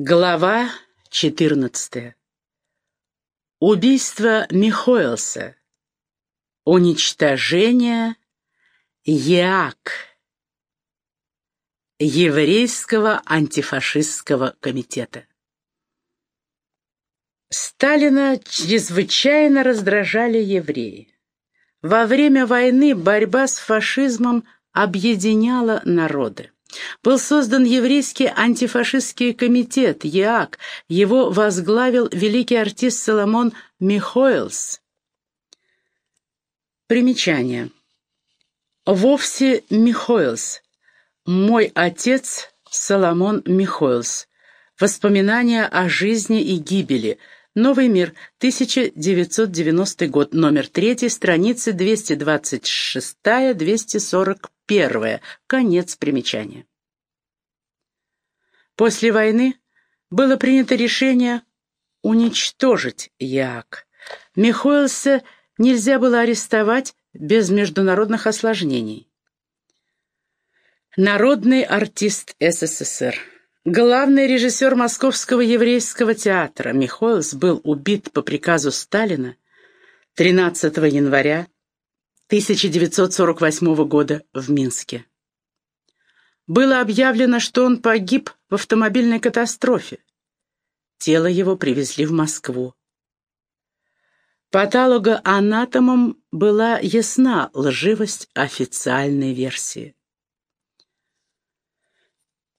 Глава 14. Убийство Михоэлса. Уничтожение ЕАК. Еврейского антифашистского комитета. Сталина чрезвычайно раздражали евреи. Во время войны борьба с фашизмом объединяла народы. Был создан еврейский антифашистский комитет ЕАК. Его возглавил великий артист Соломон Михоэлс. Примечание. Вовсе Михоэлс. Мой отец Соломон Михоэлс. Воспоминания о жизни и гибели. Новый мир, 1990 год, номер 3, страницы 226-241. Конец примечания. После войны было принято решение уничтожить ЯАК. Михоэлса нельзя было арестовать без международных осложнений. Народный артист СССР. Главный режиссер Московского еврейского театра Михоэлс был убит по приказу Сталина 13 января 1948 года в Минске. Было объявлено, что он погиб в автомобильной катастрофе. Тело его привезли в Москву. Патологоанатомам была ясна лживость официальной версии.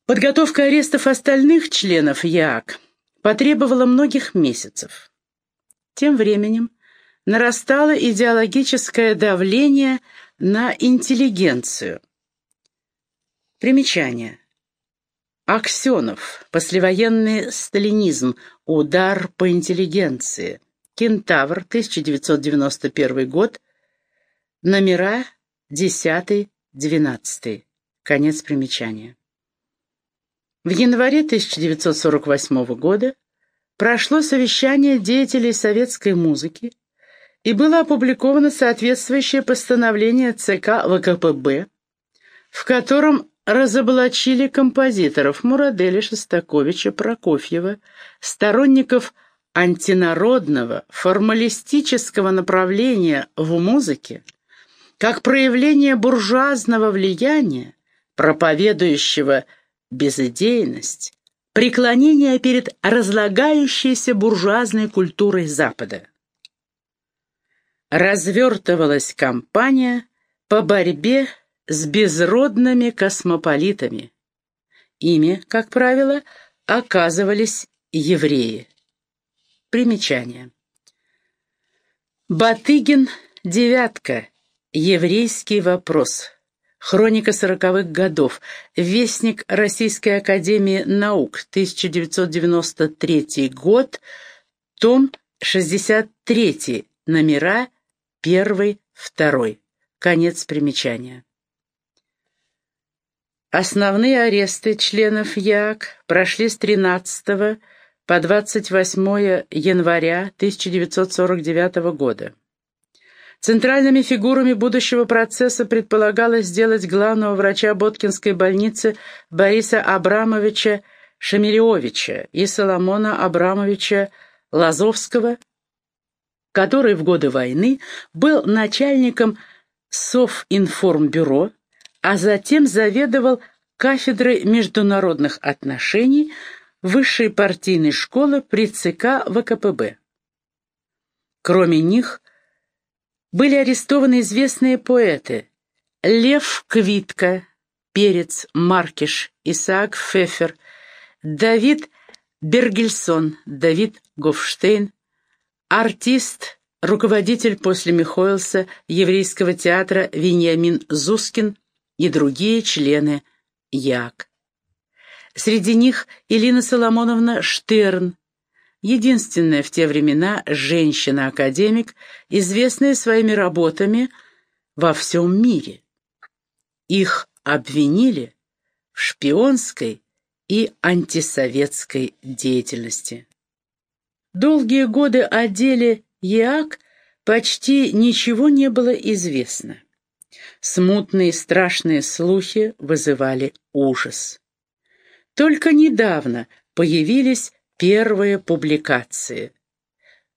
Подготовка арестов остальных членов ЯАК потребовала многих месяцев. Тем временем нарастало идеологическое давление на интеллигенцию. Примечание. Аксенов. Послевоенный сталинизм. Удар по интеллигенции. Кентавр. 1991 год. Номера 10-12. Конец примечания. В январе 1948 года прошло совещание деятелей советской музыки и было опубликовано соответствующее постановление ЦК ВКПБ, в котором разоблачили композиторов Мурадели, Шостаковича, Прокофьева, сторонников антинародного, формалистического направления в музыке, как проявление буржуазного влияния, проповедующего безыдейность, преклонение перед разлагающейся буржуазной культурой Запада. Развертывалась кампания по борьбе с безродными космополитами. Ими, как правило, оказывались евреи. Примечание. Батыгин, девятка, еврейский вопрос. Хроника сороковых годов. Вестник Российской Академии Наук, 1993 год, том 63, номера 1, 2. Конец примечания. Основные аресты членов ЯК прошли с 13 по 28 января 1949 года. Центральными фигурами будущего процесса предполагалось сделать главного врача Боткинской больницы Бориса Абрамовича Шамилевича и Соломона Абрамовича Лазовского, который в годы войны был начальником Совинформбюро, а затем заведовал кафедрой международных отношений высшей партийной школы при ЦК ВКПБ. Кроме них, были арестованы известные поэты Лев Квитко, Перец, Маркиш, Исаак Фефер, Давид Бергельсон, Давид Гофштейн, артист, руководитель после Михоэлса еврейского театра Вениамин Зускин и другие члены ЯК. Среди них Элина Соломоновна Штерн, единственная в те времена женщина-академик, известная своими работами во всем мире. Их обвинили в шпионской и антисоветской деятельности. Долгие годы о деле ЕАК почти ничего не было известно. Смутные страшные слухи вызывали ужас. Только недавно появились первые публикации.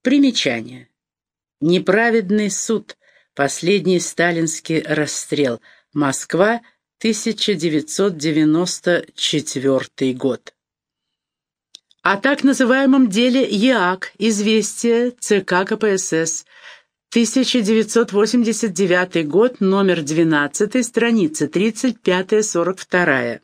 Примечание. Неправедный суд. Последний сталинский расстрел. Москва, 1994 год. О так называемом деле ЯАК, известие ЦК КПСС, 1989 год, номер 12, страница 35-42.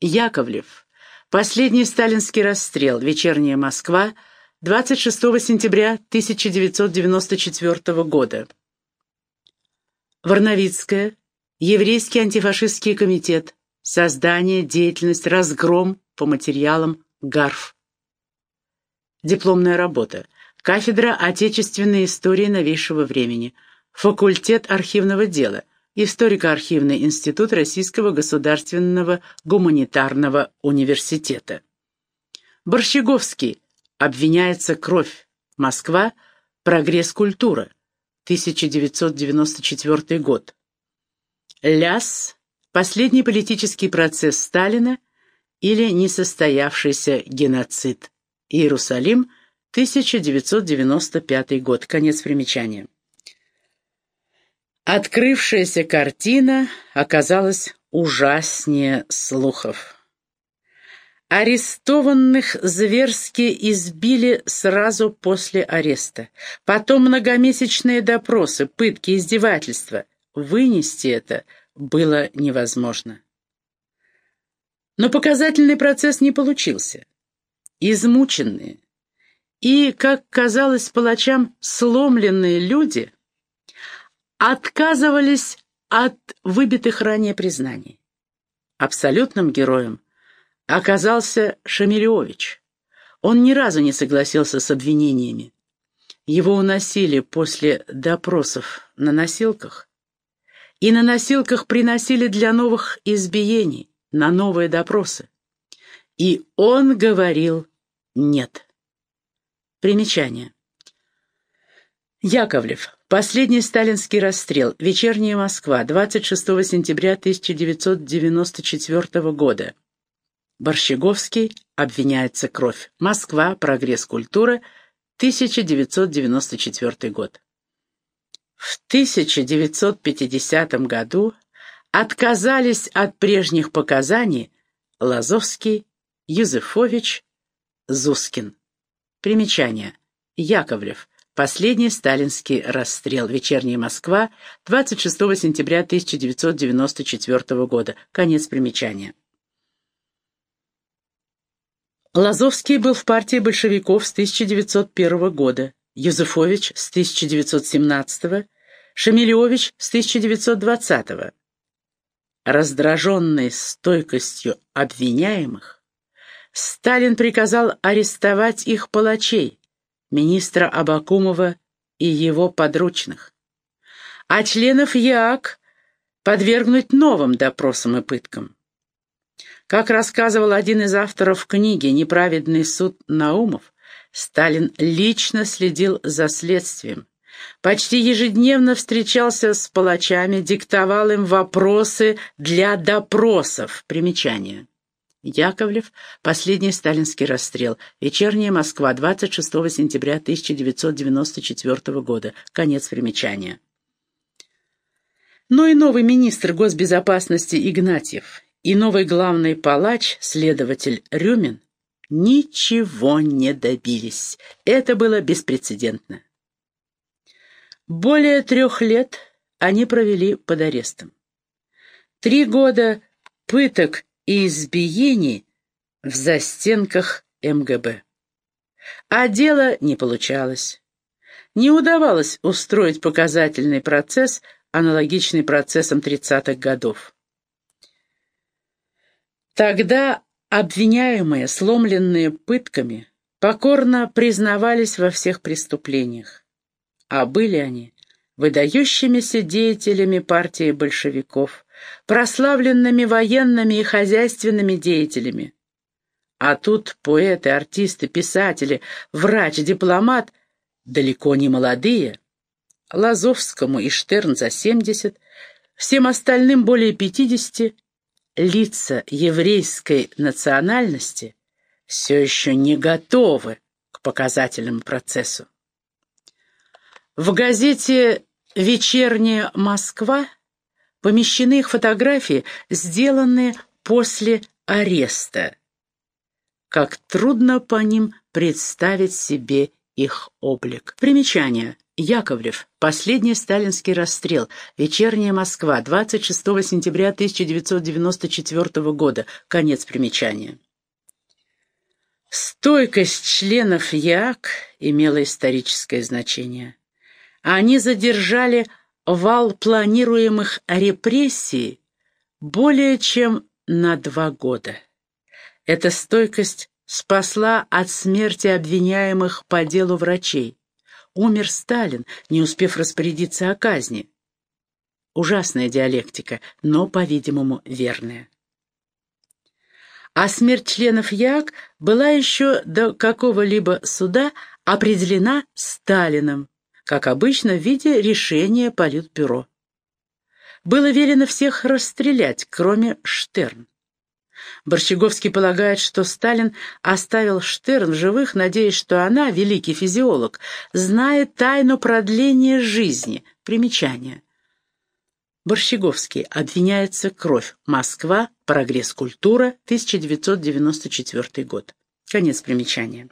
Яковлев. Последний сталинский расстрел. Вечерняя Москва. 26 сентября 1994 года. Варновицкая. Еврейский антифашистский комитет. Создание, деятельность, разгром по материалам ГАРФ. Дипломная работа. Кафедра отечественной истории новейшего времени. Факультет архивного дела. Историко-архивный институт Российского государственного гуманитарного университета. Борщеговский. Обвиняется кровь. Москва. Прогресс культура. 1994 год. Ляс. Последний политический процесс Сталина или несостоявшийся геноцид. Иерусалим. 1995 год. Конец примечания. Открывшаяся картина оказалась ужаснее слухов. Арестованных зверски избили сразу после ареста. Потом многомесячные допросы, пытки, издевательства. Вынести это было невозможно. Но показательный процесс не получился. Измученные и, как казалось палачам, сломленные люди – отказывались от выбитых ранее признаний. Абсолютным героем оказался Шамилевич. Он ни разу не согласился с обвинениями. Его уносили после допросов на носилках, и на носилках приносили для новых избиений, на новые допросы. И он говорил «нет». Примечание. Яковлев. Последний сталинский расстрел. Вечерняя Москва. 26 сентября 1994 года. Борщеговский. Обвиняется кровь. Москва. Прогресс культуры. 1994 год. В 1950 году отказались от прежних показаний Лазовский, Юзефович, Зускин. Примечание. Яковлев. Последний сталинский расстрел. Вечерняя Москва. 26 сентября 1994 года. Конец примечания. Лазовский был в партии большевиков с 1901 года, Юзефович с 1917, Шамилевич с 1920. Раздраженный стойкостью обвиняемых, Сталин приказал арестовать их палачей, министра Абакумова и его подручных, а членов ЯАК подвергнуть новым допросам и пыткам. Как рассказывал один из авторов книги «Неправедный суд Наумов», Сталин лично следил за следствием, почти ежедневно встречался с палачами, диктовал им вопросы для допросов. Примечание. Яковлев. Последний сталинский расстрел. Вечерняя Москва. 26 сентября 1994 года. Конец примечания. Но и новый министр госбезопасности Игнатьев, и новый главный палач, следователь Рюмин, ничего не добились. Это было беспрецедентно. Более трех лет они провели под арестом. Три года пыток и избиений в застенках МГБ. А дело не получалось. Не удавалось устроить показательный процесс, аналогичный процессам 30-х годов. Тогда обвиняемые, сломленные пытками, покорно признавались во всех преступлениях. А были они выдающимися деятелями партии большевиков, прославленными военными и хозяйственными деятелями. А тут поэты, артисты, писатели, врач, дипломат далеко не молодые. Лазовскому и Штерн за 70, всем остальным более 50, лица еврейской национальности все еще не готовы к показательному процессу. В газете «Вечерняя Москва» помещены их фотографии, сделанные после ареста. Как трудно по ним представить себе их облик. Примечание. Яковлев. Последний сталинский расстрел. Вечерняя Москва. 26 сентября 1994 года. Конец примечания. Стойкость членов ЯК имела историческое значение. Они задержали вал планируемых репрессий более чем на два года. Эта стойкость спасла от смерти обвиняемых по делу врачей. Умер Сталин, не успев распорядиться о казни. Ужасная диалектика, но, по-видимому, верная. А смерть членов ЯК была еще до какого-либо суда определена Сталином, как обычно, в виде решения Политбюро. Было велено всех расстрелять, кроме Штерн. Борщеговский полагает, что Сталин оставил Штерн в живых, надеясь, что она, великий физиолог, знает тайну продления жизни. Примечание. Борщеговский. Обвиняется кровь. Москва. Прогресс культура. 1994 год. Конец примечания.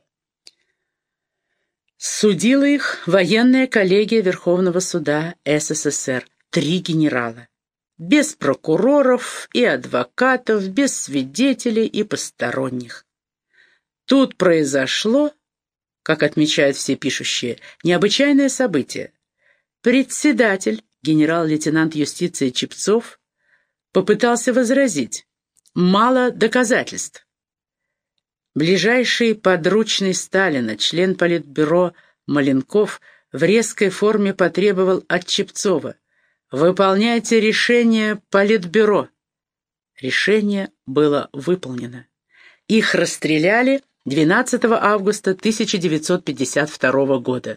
Судила их военная коллегия Верховного суда СССР. Три генерала без прокуроров и адвокатов, без свидетелей и посторонних. Тут произошло, как отмечают все пишущие, необычайное событие. Председатель, генерал-лейтенант юстиции Чепцов, попытался возразить. Мало доказательств. Ближайший подручный Сталина, член Политбюро Маленков, в резкой форме потребовал от Чепцова Выполняйте решение Политбюро. Решение было выполнено. Их расстреляли 12 августа 1952 года.